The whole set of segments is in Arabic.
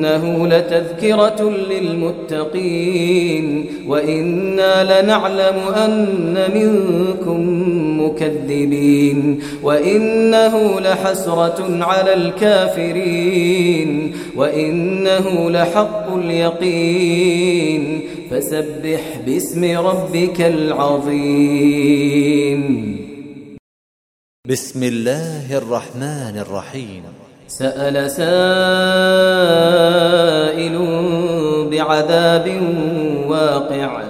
إنه لتذكرة للمتقين وإنا لنعلم أن منكم مكذبين وإنه لحسرة على الكافرين وإنه لحق اليقين فسبح باسم ربك العظيم بسم الله الرحمن الرحيم سأل سائل بعذاب واقع.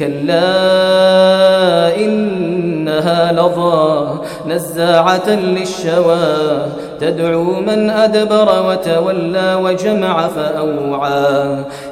كلا إنها لظى نزاعة للشوى تدعو من أدبر وتولى وجمع فأوعى